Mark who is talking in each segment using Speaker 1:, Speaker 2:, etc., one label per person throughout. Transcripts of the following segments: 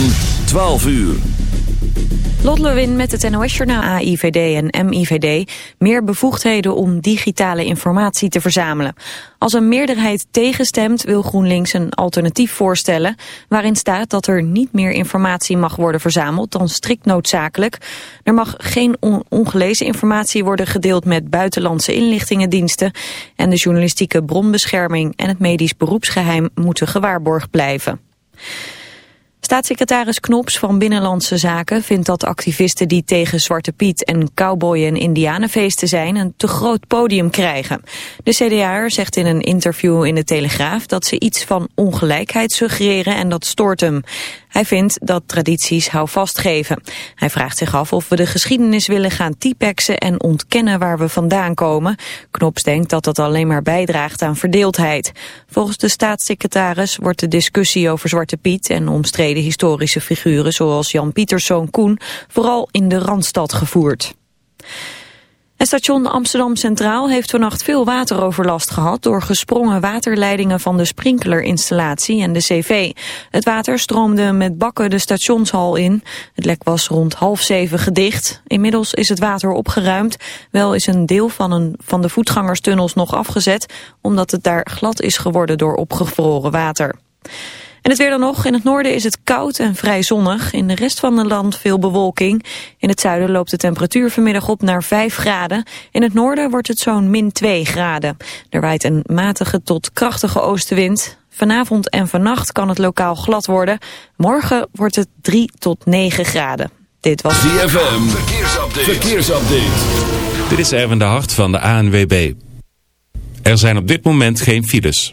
Speaker 1: van 12 uur.
Speaker 2: Lot Lewin met het NOS-journaal AIVD en MIVD meer bevoegdheden om digitale informatie te verzamelen. Als een meerderheid tegenstemt wil GroenLinks een alternatief voorstellen waarin staat dat er niet meer informatie mag worden verzameld dan strikt noodzakelijk. Er mag geen ongelezen informatie worden gedeeld met buitenlandse inlichtingendiensten en de journalistieke bronbescherming en het medisch beroepsgeheim moeten gewaarborgd blijven. Staatssecretaris Knops van Binnenlandse Zaken vindt dat activisten die tegen Zwarte Piet en cowboy- en indianenfeesten zijn een te groot podium krijgen. De CDA'er zegt in een interview in de Telegraaf dat ze iets van ongelijkheid suggereren en dat stoort hem. Hij vindt dat tradities houvast geven. Hij vraagt zich af of we de geschiedenis willen gaan typexen en ontkennen waar we vandaan komen. Knops denkt dat dat alleen maar bijdraagt aan verdeeldheid. Volgens de staatssecretaris wordt de discussie over Zwarte Piet en omstreden historische figuren zoals Jan Pieterszoon Koen vooral in de Randstad gevoerd. Het station Amsterdam Centraal heeft vannacht veel wateroverlast gehad door gesprongen waterleidingen van de sprinklerinstallatie en de CV. Het water stroomde met bakken de stationshal in. Het lek was rond half zeven gedicht. Inmiddels is het water opgeruimd. Wel is een deel van, een, van de voetgangerstunnels nog afgezet, omdat het daar glad is geworden door opgevroren water. En het weer dan nog. In het noorden is het koud en vrij zonnig. In de rest van het land veel bewolking. In het zuiden loopt de temperatuur vanmiddag op naar 5 graden. In het noorden wordt het zo'n min 2 graden. Er waait een matige tot krachtige oostenwind. Vanavond en vannacht kan het lokaal glad worden. Morgen wordt het 3 tot 9 graden. Dit was
Speaker 1: ZFM. Verkeersupdate. Verkeersupdate.
Speaker 3: Dit is Erwin de Hart van de ANWB. Er zijn op dit moment geen files.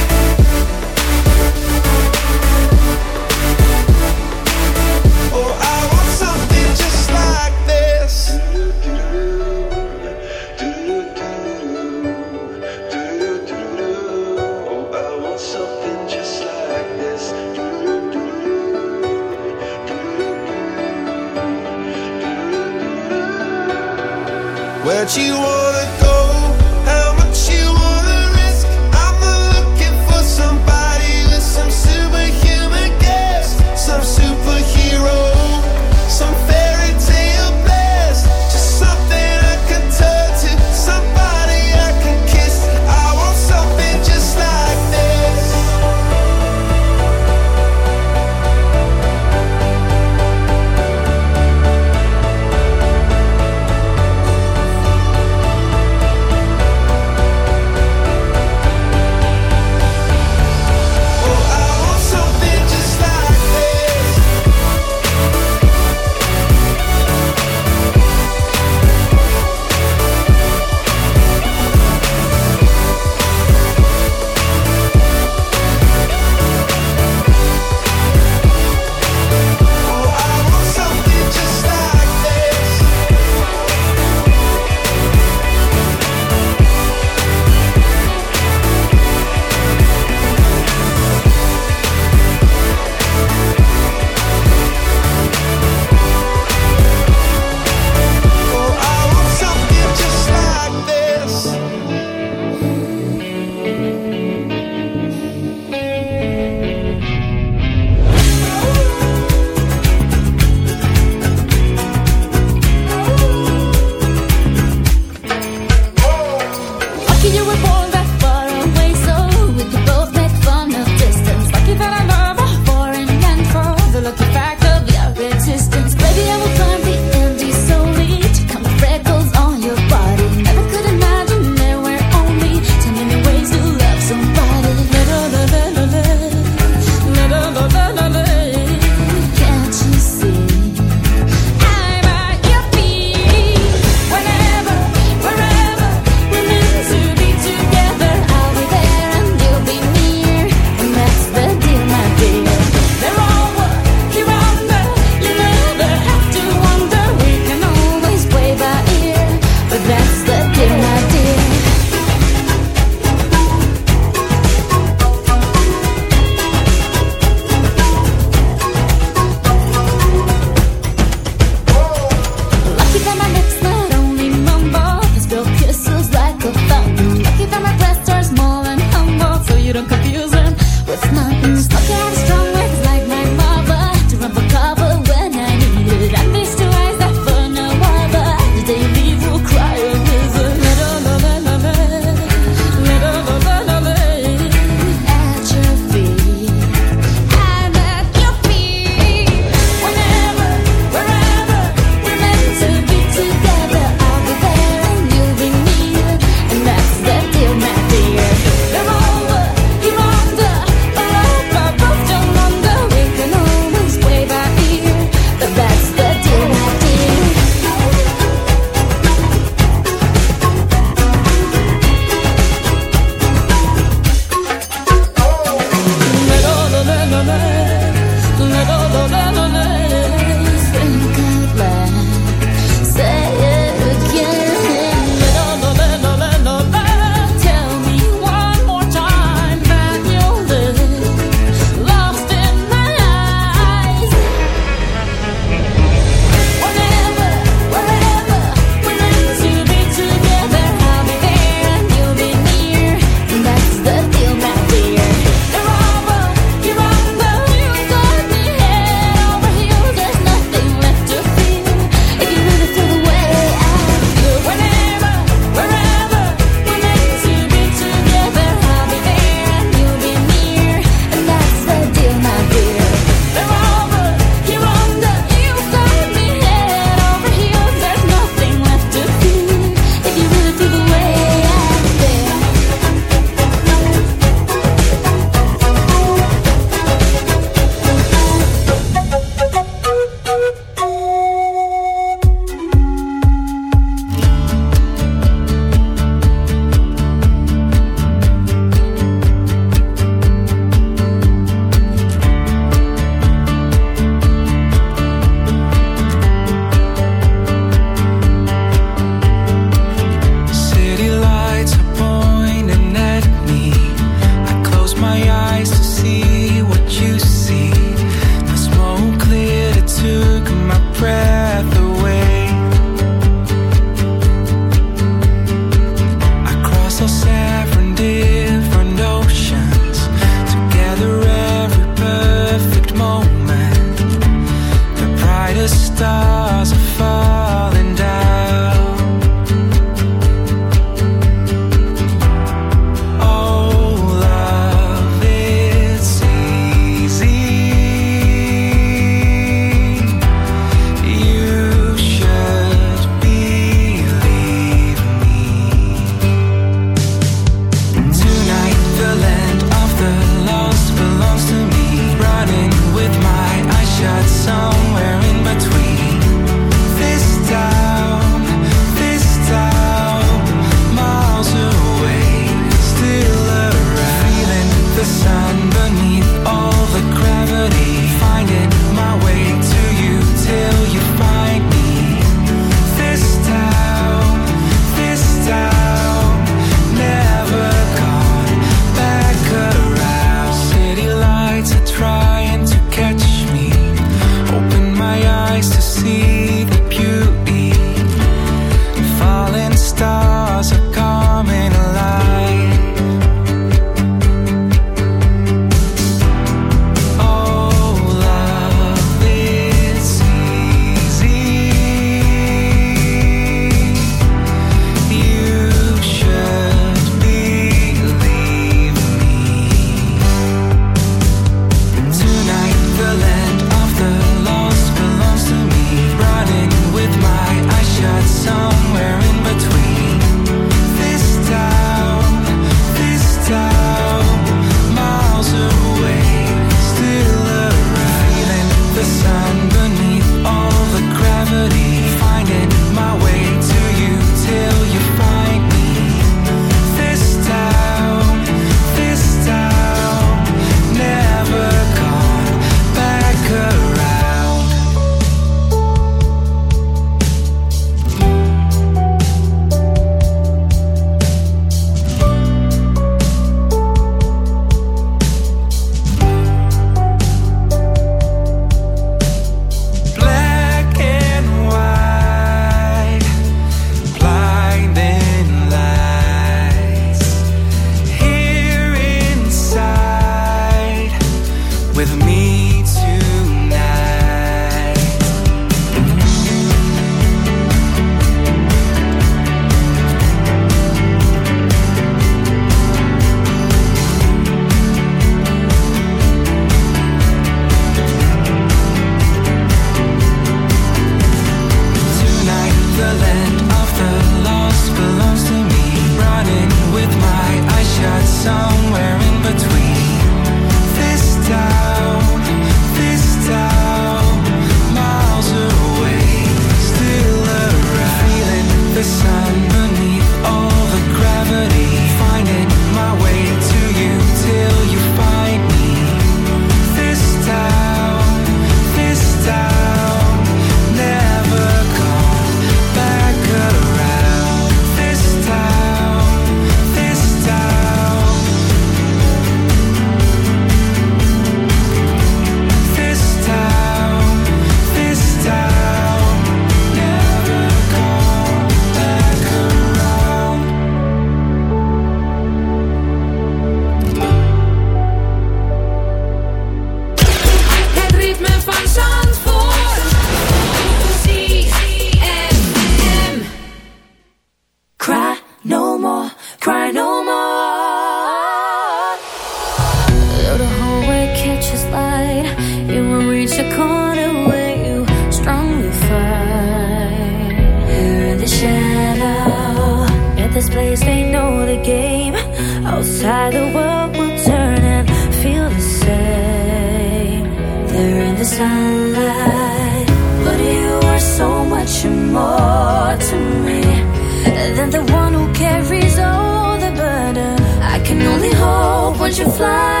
Speaker 4: fly,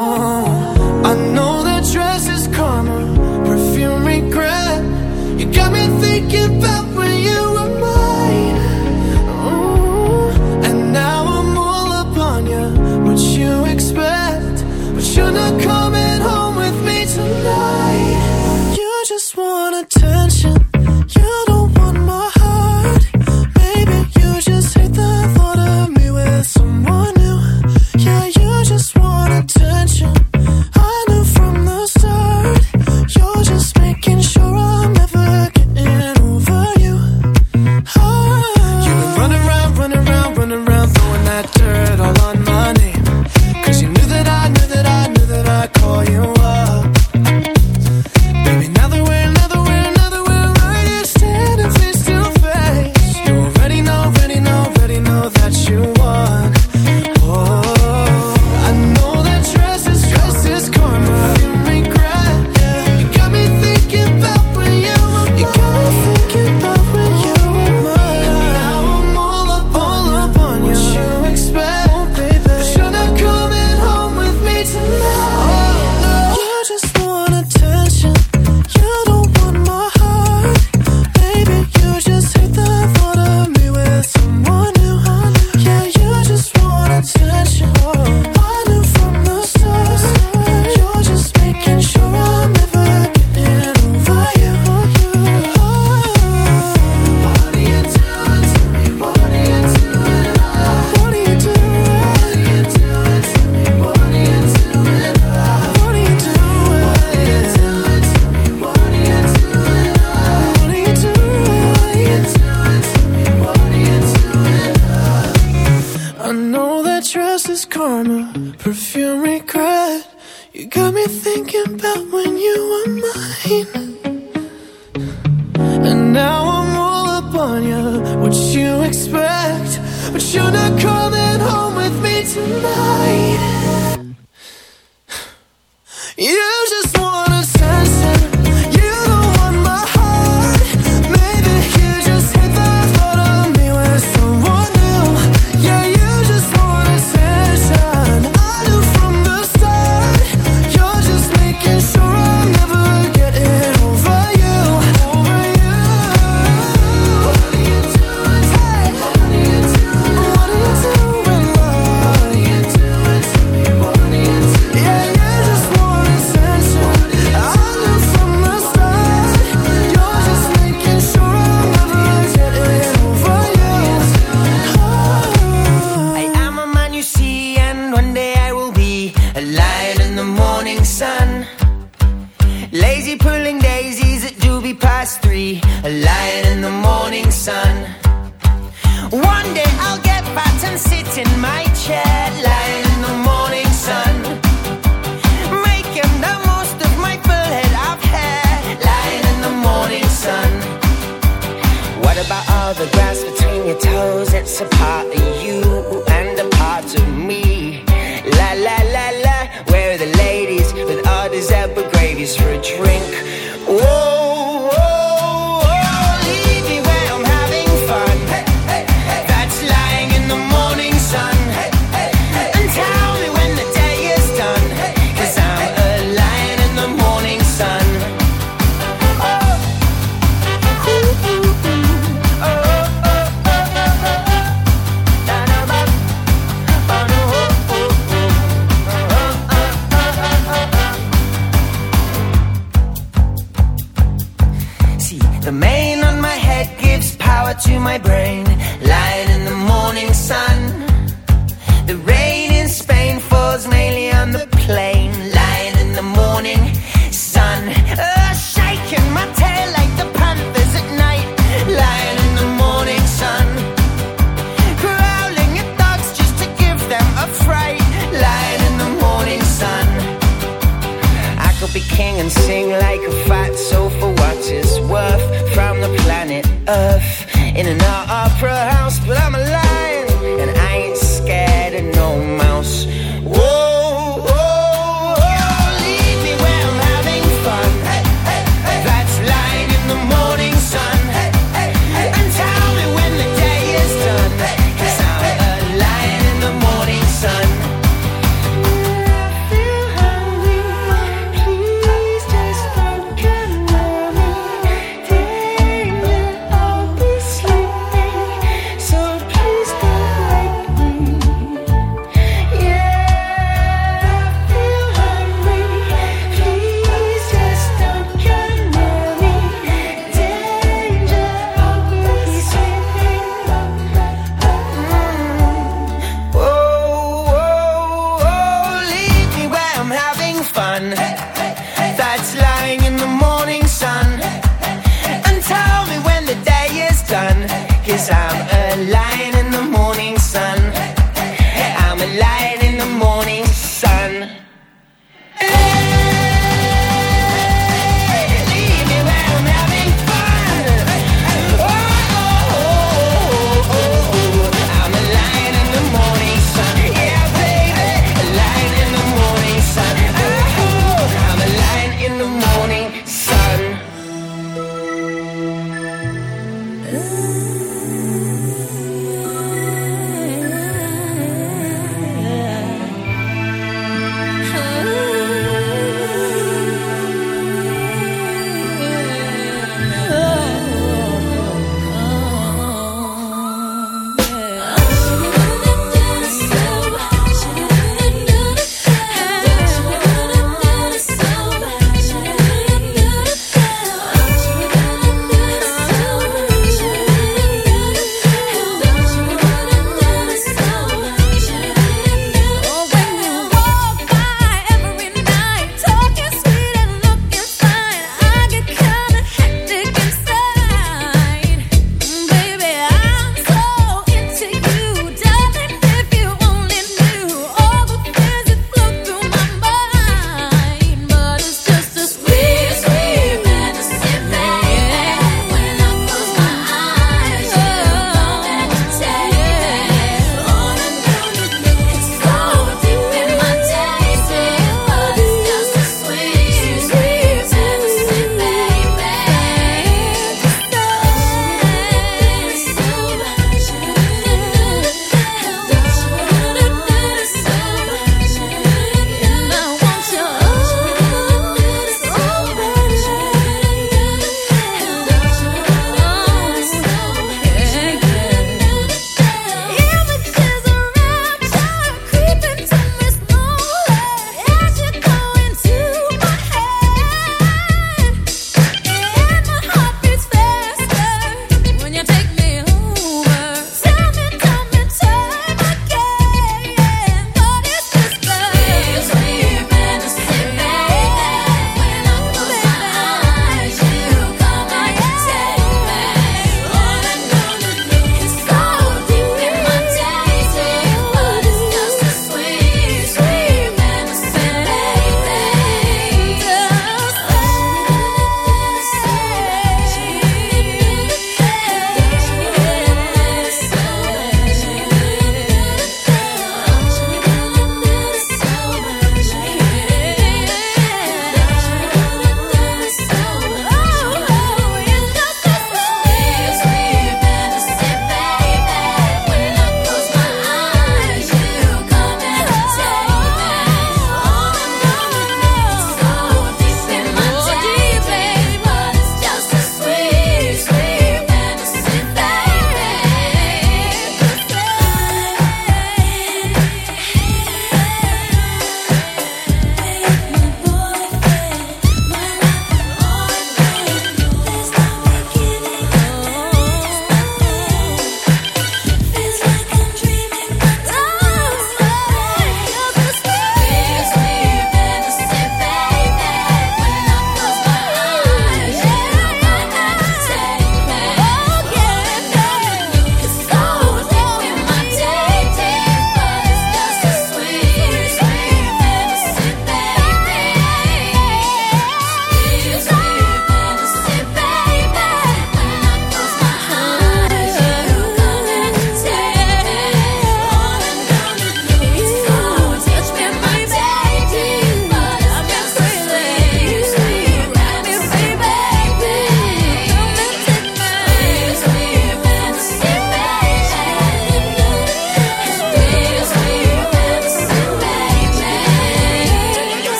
Speaker 5: I know that dress is karma, perfume regret. You got me thinking about when you were mine. And now I'm all up
Speaker 6: on you, what you expect. But you're not.
Speaker 7: Like a fat soul for what it's worth From the planet Earth. In an opera